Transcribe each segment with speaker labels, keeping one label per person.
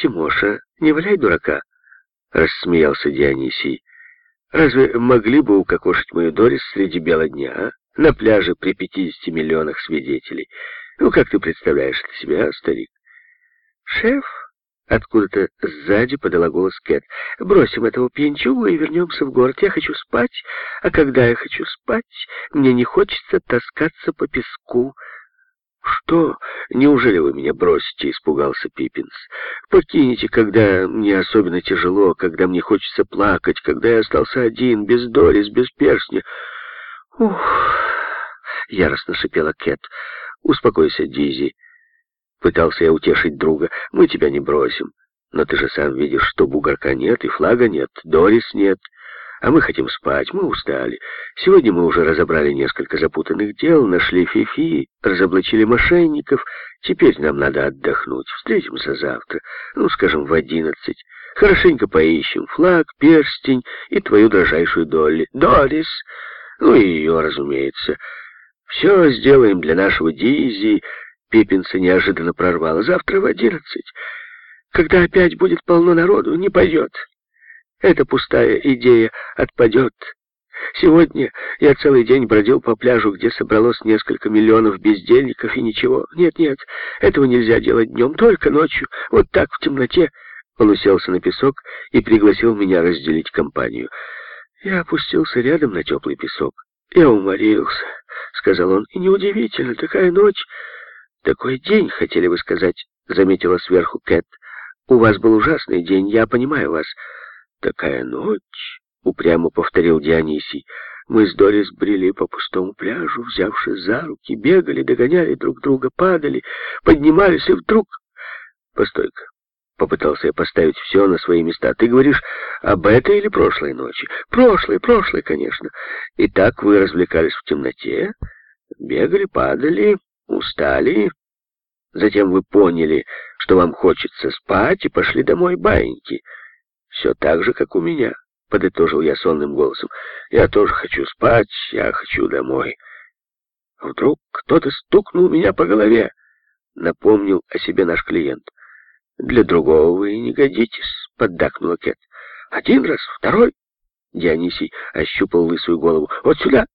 Speaker 1: Тимоша, не валяй дурака, рассмеялся Дионисий. Разве могли бы укокошить мою Дорис среди бела дня, а? На пляже при 50 миллионах свидетелей. Ну, как ты представляешь это себе, старик? Шеф, откуда-то сзади подала голос Кэт. Бросим этого пьянчугу и вернемся в город. Я хочу спать, а когда я хочу спать, мне не хочется таскаться по песку. «Что? Неужели вы меня бросите?» — испугался Пиппинс. «Покинете, когда мне особенно тяжело, когда мне хочется плакать, когда я остался один, без Дорис, без перстня». «Ух!» — яростно шипела Кэт. «Успокойся, Дизи». Пытался я утешить друга. «Мы тебя не бросим. Но ты же сам видишь, что бугорка нет и флага нет, Дорис нет». А мы хотим спать, мы устали. Сегодня мы уже разобрали несколько запутанных дел, нашли Фифи, разоблачили мошенников. Теперь нам надо отдохнуть. Встретимся завтра, ну, скажем, в одиннадцать. Хорошенько поищем флаг, перстень и твою дрожайшую Долли. Дорис! Ну и ее, разумеется. Все сделаем для нашего Дизи. Пиппинса неожиданно прорвало. Завтра в одиннадцать. Когда опять будет полно народу, не пойдет. Эта пустая идея отпадет. Сегодня я целый день бродил по пляжу, где собралось несколько миллионов бездельников, и ничего. Нет-нет, этого нельзя делать днем, только ночью, вот так, в темноте. Он уселся на песок и пригласил меня разделить компанию. Я опустился рядом на теплый песок. Я уморился, — сказал он, — и неудивительно, такая ночь... Такой день, хотели вы сказать, — заметила сверху Кэт. У вас был ужасный день, я понимаю вас. «Такая ночь!» — упрямо повторил Дионисий. «Мы с Дорис брели по пустому пляжу, взявшись за руки, бегали, догоняли друг друга, падали, поднимались, и вдруг...» «Постой-ка!» — попытался я поставить все на свои места. «Ты говоришь об этой или прошлой ночи?» «Прошлой, прошлой, конечно. И так вы развлекались в темноте, бегали, падали, устали...» Затем вы поняли, что вам хочется спать, и пошли домой баиньки. «Все так же, как у меня», — подытожил я сонным голосом. «Я тоже хочу спать, я хочу домой». Вдруг кто-то стукнул меня по голове, — напомнил о себе наш клиент. «Для другого вы не годитесь», — поддакнула Кэт. «Один раз, второй». Дионисий ощупал лысую голову. «Вот сюда!»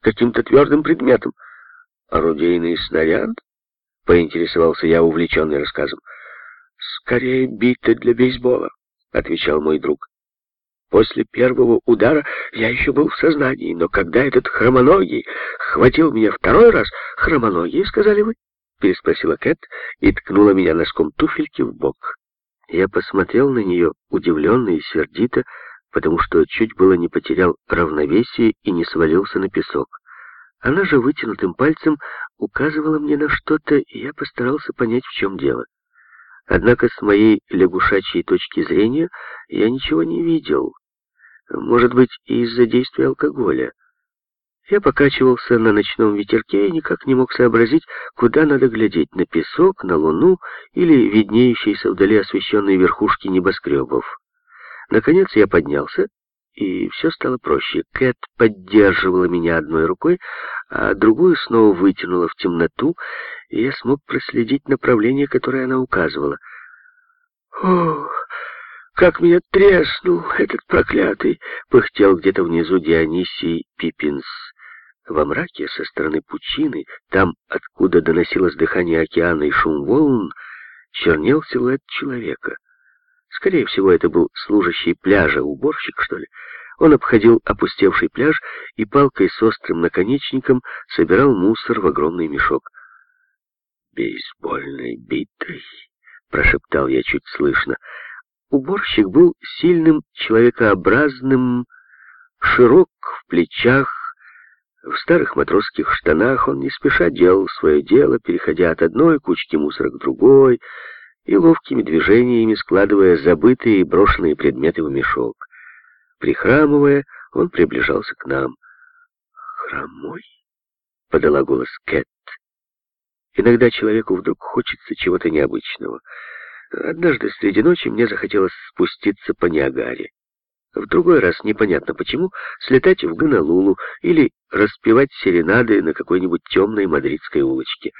Speaker 1: Каким-то твердым предметом. «Орудийный снаряд?» — поинтересовался я, увлеченный рассказом. «Скорее бита для бейсбола». — отвечал мой друг. После первого удара я еще был в сознании, но когда этот хромоногий хватил меня второй раз... «Хромоногий, сказали вы?» — переспросила Кэт и ткнула меня носком туфельки в бок. Я посмотрел на нее удивленно и сердито, потому что чуть было не потерял равновесие и не свалился на песок. Она же вытянутым пальцем указывала мне на что-то, и я постарался понять, в чем дело. Однако с моей лягушачьей точки зрения я ничего не видел. Может быть, из-за действия алкоголя. Я покачивался на ночном ветерке и никак не мог сообразить, куда надо глядеть, на песок, на луну или виднеющиеся вдали освещенные верхушки небоскребов. Наконец я поднялся, и все стало проще. Кэт поддерживала меня одной рукой, а другую снова вытянула в темноту, и я смог проследить направление, которое она указывала. «Ох, как меня треснул этот проклятый!» — пыхтел где-то внизу Дионисий Пиппинс. Во мраке со стороны пучины, там, откуда доносилось дыхание океана и шум волн, чернел силуэт человека. Скорее всего, это был служащий пляжа, уборщик, что ли. Он обходил опустевший пляж и палкой с острым наконечником собирал мусор в огромный мешок. «Бейсбольной битой», — прошептал я чуть слышно. Уборщик был сильным, человекообразным, широк в плечах, в старых матросских штанах он не спеша делал свое дело, переходя от одной кучки мусора к другой и ловкими движениями складывая забытые и брошенные предметы в мешок. Прихрамывая, он приближался к нам. «Хромой?» — подала голос Кэт. Иногда человеку вдруг хочется чего-то необычного. Однажды среди ночи мне захотелось спуститься по Ниагаре. В другой раз, непонятно почему, слетать в Гонолулу или распевать серенады на какой-нибудь темной мадридской улочке.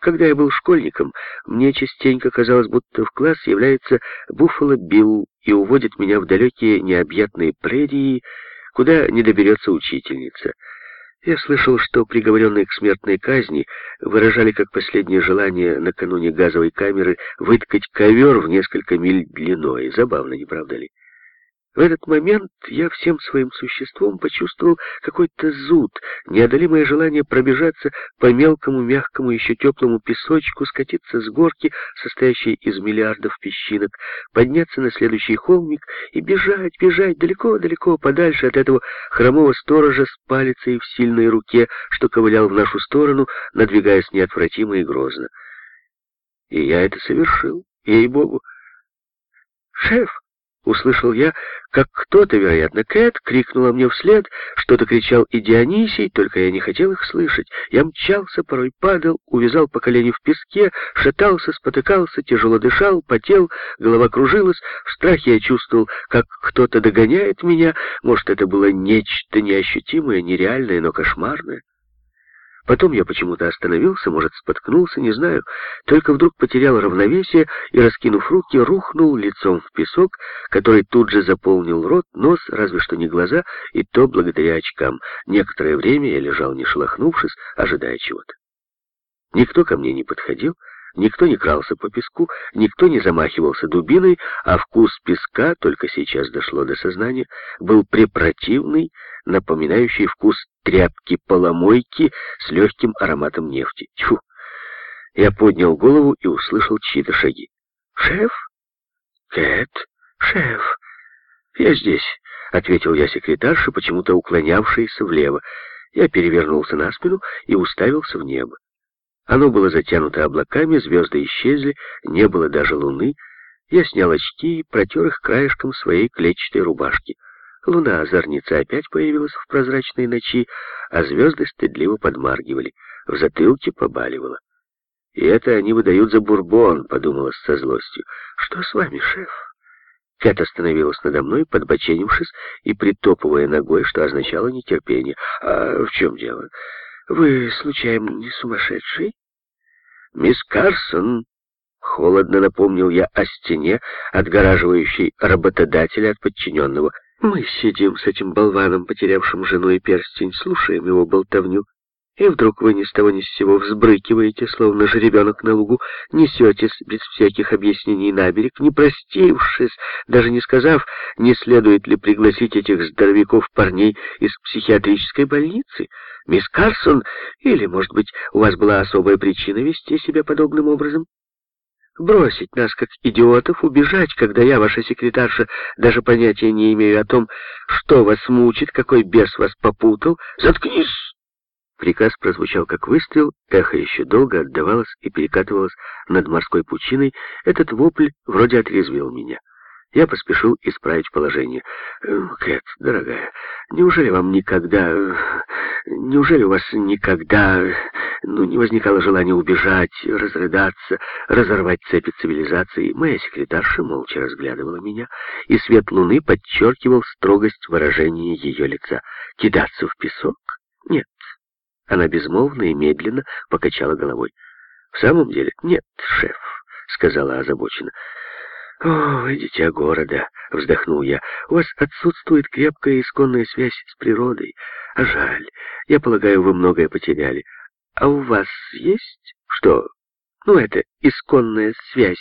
Speaker 1: Когда я был школьником, мне частенько казалось, будто в класс является Буффало Билл и уводит меня в далекие необъятные прерии, куда не доберется учительница. Я слышал, что приговоренные к смертной казни выражали как последнее желание накануне газовой камеры выткать ковер в несколько миль длиной. Забавно, не правда ли? В этот момент я всем своим существом почувствовал какой-то зуд, неодолимое желание пробежаться по мелкому, мягкому, еще теплому песочку, скатиться с горки, состоящей из миллиардов песчинок, подняться на следующий холмик и бежать, бежать далеко-далеко подальше от этого хромого сторожа с палицей в сильной руке, что ковылял в нашу сторону, надвигаясь неотвратимо и грозно. И я это совершил, ей-богу. «Шеф!» Услышал я, как кто-то, вероятно, Кэт, крикнула мне вслед, что-то кричал и Дионисий, только я не хотел их слышать. Я мчался, порой падал, увязал по колени в песке, шатался, спотыкался, тяжело дышал, потел, голова кружилась. В страхе я чувствовал, как кто-то догоняет меня. Может, это было нечто неощутимое, нереальное, но кошмарное. Потом я почему-то остановился, может, споткнулся, не знаю, только вдруг потерял равновесие и, раскинув руки, рухнул лицом в песок, который тут же заполнил рот, нос, разве что не глаза, и то благодаря очкам. Некоторое время я лежал, не шелохнувшись, ожидая чего-то. Никто ко мне не подходил, Никто не крался по песку, никто не замахивался дубиной, а вкус песка, только сейчас дошло до сознания, был препротивный, напоминающий вкус тряпки-поломойки с легким ароматом нефти. Тьфу! Я поднял голову и услышал чьи-то шаги. «Шеф? Кэт? Шеф? Я здесь», — ответил я секретарше, почему-то уклонявшейся влево. Я перевернулся на спину и уставился в небо. Оно было затянуто облаками, звезды исчезли, не было даже луны. Я снял очки и протер их краешком своей клетчатой рубашки. Луна, озорница, опять появилась в прозрачной ночи, а звезды стыдливо подмаргивали. В затылке побаливало. «И это они выдают за бурбон», — подумалось со злостью. «Что с вами, шеф?» Кэт остановилась надо мной, подбоченившись и притопывая ногой, что означало нетерпение. «А в чем дело? Вы, случайно, не сумасшедший?» «Мисс Карсон», — холодно напомнил я о стене, отгораживающей работодателя от подчиненного. «Мы сидим с этим болваном, потерявшим жену и перстень, слушаем его болтовню, и вдруг вы ни с того ни с сего взбрыкиваете, словно же ребенок на лугу, несетесь без всяких объяснений на берег, не простившись, даже не сказав, не следует ли пригласить этих здоровяков-парней из психиатрической больницы. Мисс Карсон, или, может быть, у вас была особая причина вести себя подобным образом? Бросить нас, как идиотов, убежать, когда я, ваша секретарша, даже понятия не имею о том, что вас мучит, какой бес вас попутал. Заткнись! Приказ прозвучал как выстрел, эхо еще долго отдавалось и перекатывалось над морской пучиной. Этот вопль вроде отрезвил меня. Я поспешил исправить положение. «Э, «Кэт, дорогая, неужели вам никогда... Неужели у вас никогда... Ну, не возникало желания убежать, разрыдаться, разорвать цепи цивилизации?» Моя секретарша молча разглядывала меня, и свет луны подчеркивал строгость выражения ее лица. «Кидаться в песок? Нет». Она безмолвно и медленно покачала головой. «В самом деле, нет, шеф», — сказала озабоченно. «О, вы дитя города!» — вздохнул я. «У вас отсутствует крепкая исконная связь с природой. А жаль. Я полагаю, вы многое потеряли. А у вас есть что? Ну, это исконная связь